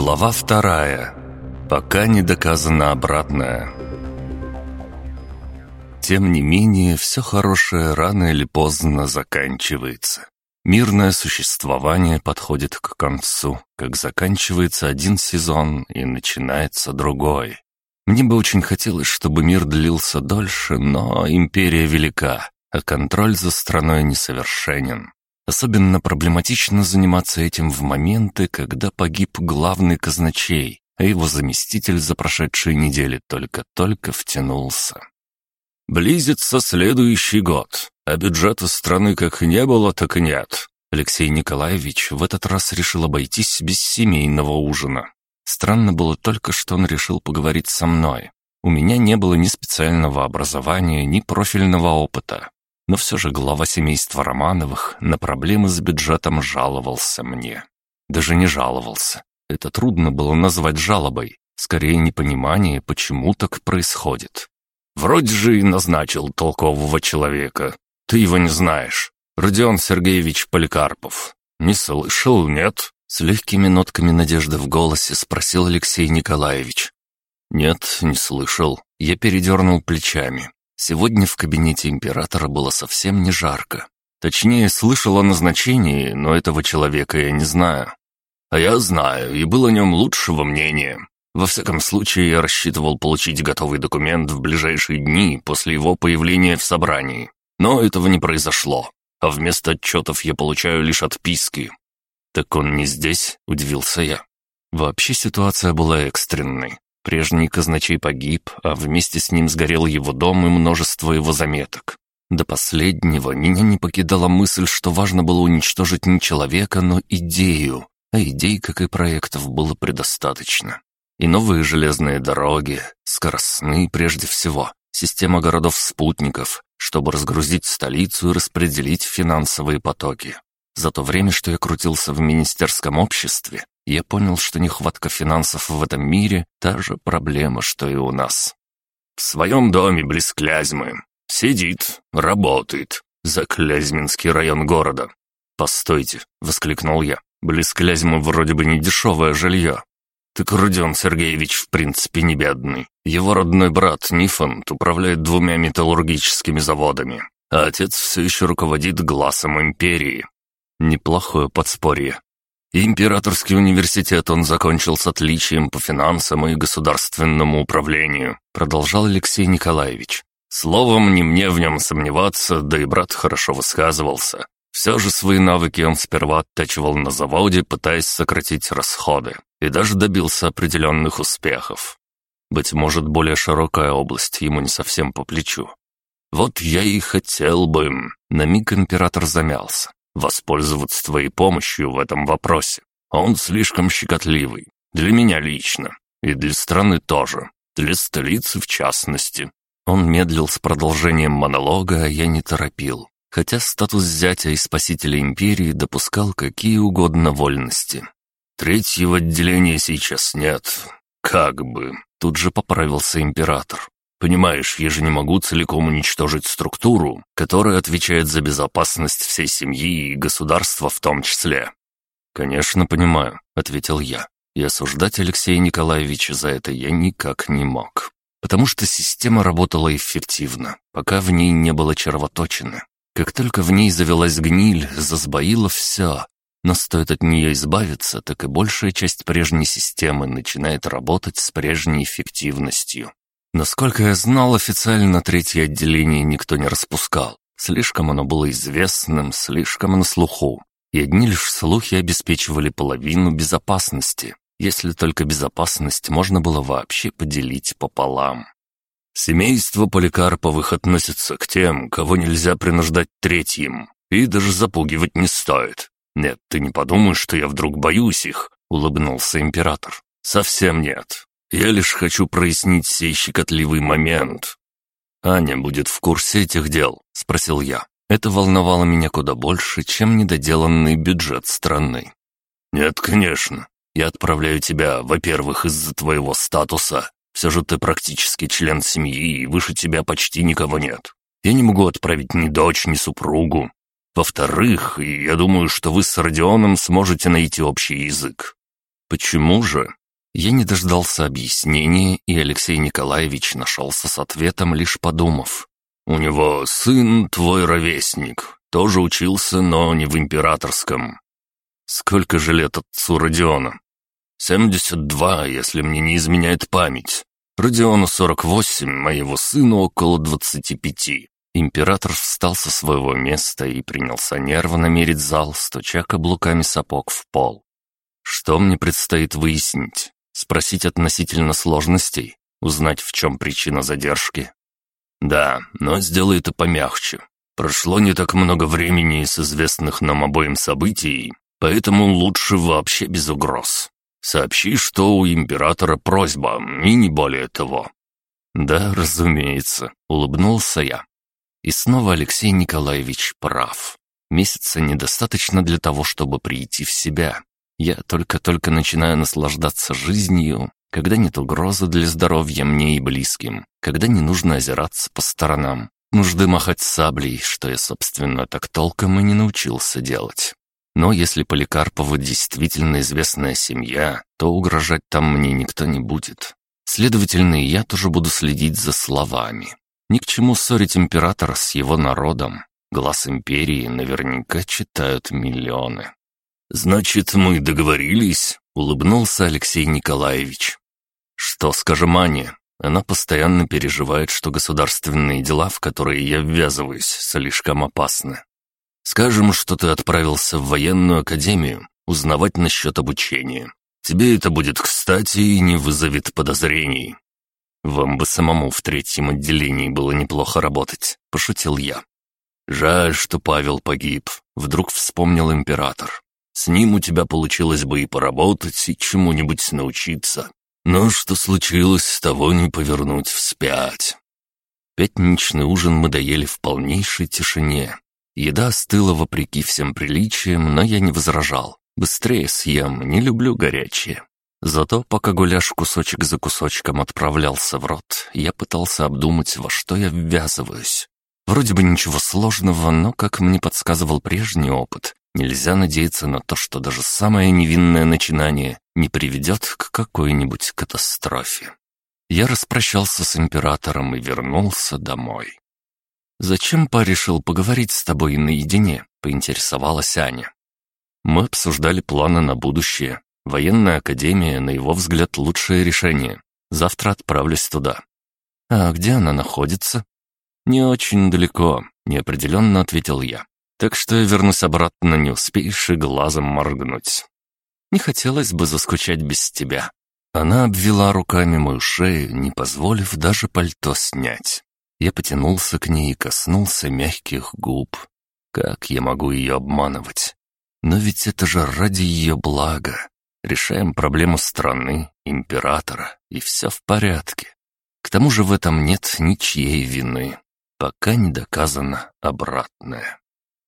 Глава вторая. Пока не доказано обратное. Тем не менее, все хорошее рано или поздно заканчивается. Мирное существование подходит к концу, как заканчивается один сезон и начинается другой. Мне бы очень хотелось, чтобы мир длился дольше, но империя велика, а контроль за страной несовершенен. Особенно проблематично заниматься этим в моменты, когда погиб главный казначей, а его заместитель за прошедшие недели только-только втянулся. «Близится следующий год, а бюджета страны как не было, так и нет». Алексей Николаевич в этот раз решил обойтись без семейного ужина. Странно было только, что он решил поговорить со мной. У меня не было ни специального образования, ни профильного опыта. Но все же глава семейства Романовых на проблемы с бюджетом жаловался мне. Даже не жаловался. Это трудно было назвать жалобой. Скорее, непонимание, почему так происходит. Вроде же и назначил толкового человека. Ты его не знаешь. Родион Сергеевич Поликарпов. Не слышал, нет? С легкими нотками надежды в голосе спросил Алексей Николаевич. «Нет, не слышал». Я передернул плечами. Сегодня в кабинете императора было совсем не жарко. Точнее, слышал о назначении, но этого человека я не знаю. А я знаю, и был о нем лучшего мнения. Во всяком случае, я рассчитывал получить готовый документ в ближайшие дни после его появления в собрании. Но этого не произошло, а вместо отчетов я получаю лишь отписки. «Так он не здесь?» – удивился я. Вообще ситуация была экстренной. Прежний казначей погиб, а вместе с ним сгорел его дом и множество его заметок. До последнего меня не покидала мысль, что важно было уничтожить не человека, но идею. А идей, как и проектов, было предостаточно. И новые железные дороги, скоростные прежде всего, система городов-спутников, чтобы разгрузить столицу и распределить финансовые потоки. За то время, что я крутился в министерском обществе, я понял, что нехватка финансов в этом мире – та же проблема, что и у нас. В своем доме близ Клязьмы. Сидит, работает. За Клязьминский район города. «Постойте», — воскликнул я. «Близ Клязьмы вроде бы не дешевое жилье». «Так Родион Сергеевич в принципе не бедный. Его родной брат Нифонт управляет двумя металлургическими заводами, а отец все еще руководит глазом империи. Неплохое подспорье. Императорский университет он закончил с отличием по финансам и государственному управлению, продолжал Алексей Николаевич. Словом, не мне в нем сомневаться, да и брат хорошо высказывался. Все же свои навыки он сперва оттачивал на заводе, пытаясь сократить расходы, и даже добился определенных успехов. Быть может, более широкая область ему не совсем по плечу. Вот я и хотел бы... На миг император замялся воспользоваться твоей помощью в этом вопросе. Он слишком щекотливый. Для меня лично. И для страны тоже. Для столицы в частности. Он медлил с продолжением монолога, а я не торопил. Хотя статус зятя и спасителя империи допускал какие угодно вольности. Третьего отделения сейчас нет. Как бы. Тут же поправился император. Понимаешь, я же не могу целиком уничтожить структуру, которая отвечает за безопасность всей семьи и государства в том числе». «Конечно, понимаю», — ответил я. И осуждать Алексея Николаевича за это я никак не мог. Потому что система работала эффективно, пока в ней не было червоточины. Как только в ней завелась гниль, засбоило все. Но стоит от нее избавиться, так и большая часть прежней системы начинает работать с прежней эффективностью. Насколько я знал, официально третье отделение никто не распускал. Слишком оно было известным, слишком на слуху. И одни лишь слухи обеспечивали половину безопасности, если только безопасность можно было вообще поделить пополам. Семейство Поликарповых относится к тем, кого нельзя принуждать третьим, и даже запугивать не стоит. Нет, ты не подумаешь, что я вдруг боюсь их, улыбнулся император. Совсем нет. Я лишь хочу прояснить сей щекотливый момент. Аня будет в курсе этих дел?» — спросил я. Это волновало меня куда больше, чем недоделанный бюджет страны. «Нет, конечно. Я отправляю тебя, во-первых, из-за твоего статуса. Все же ты практически член семьи, и выше тебя почти никого нет. Я не могу отправить ни дочь, ни супругу. Во-вторых, я думаю, что вы с Родионом сможете найти общий язык. Почему же? Я не дождался объяснения, и Алексей Николаевич нашелся с ответом, лишь подумав. «У него сын твой ровесник, тоже учился, но не в императорском. Сколько же лет отцу Родиона? Семьдесят два, если мне не изменяет память. Родиону сорок восемь, моего сыну около двадцати пяти. Император встал со своего места и принялся нервно мерить зал, стуча каблуками сапог в пол. Что мне предстоит выяснить? Спросить относительно сложностей? Узнать, в чем причина задержки? Да, но сделай это помягче. Прошло не так много времени с известных нам обоим событий, поэтому лучше вообще без угроз. Сообщи, что у императора просьба, и не более того». «Да, разумеется», — улыбнулся я. И снова Алексей Николаевич прав. Месяца недостаточно для того, чтобы прийти в себя. Я только-только начинаю наслаждаться жизнью, когда нет угрозы для здоровья мне и близким, когда не нужно озираться по сторонам, нужды махать саблей, что я, собственно, так толком и не научился делать. Но если Поликарпову действительно известная семья, то угрожать там мне никто не будет. Следовательно, я тоже буду следить за словами. Ни к чему ссорить императора с его народом. Глаз империи наверняка читают миллионы. «Значит, мы договорились?» — улыбнулся Алексей Николаевич. «Что скажем Ане? Она постоянно переживает, что государственные дела, в которые я ввязываюсь, слишком опасны. Скажем, что ты отправился в военную академию узнавать насчет обучения. Тебе это будет кстати и не вызовет подозрений. Вам бы самому в третьем отделении было неплохо работать, пошутил я. Жаль, что Павел погиб, вдруг вспомнил император. С ним у тебя получилось бы и поработать, и чему-нибудь научиться. Но что случилось, того не повернуть вспять. Пятничный ужин мы доели в полнейшей тишине, Еда остыла вопреки всем приличиям, но я не возражал. Быстрее съем, не люблю горячее. Зато пока гуляш кусочек за кусочком отправлялся в рот, я пытался обдумать, во что я ввязываюсь. Вроде бы ничего сложного, но, как мне подсказывал прежний опыт, нельзя надеяться на то, что даже самое невинное начинание не приведет к какой-нибудь катастрофе. Я распрощался с императором и вернулся домой. «Зачем па решил поговорить с тобой наедине?» — поинтересовалась Аня. Мы обсуждали планы на будущее. Военная академия, на его взгляд, лучшее решение. Завтра отправлюсь туда. «А где она находится?» «Не очень далеко», — неопределенно ответил я. «Так что вернусь обратно, не успеешь и глазом моргнуть. Не хотелось бы заскучать без тебя». Она обвела руками мою шею, не позволив даже пальто снять. Я потянулся к ней и коснулся мягких губ. Как я могу ее обманывать? Но ведь это же ради ее блага. Решаем проблему страны, императора, и все в порядке. К тому же в этом нет ничьей вины, пока не доказано обратное.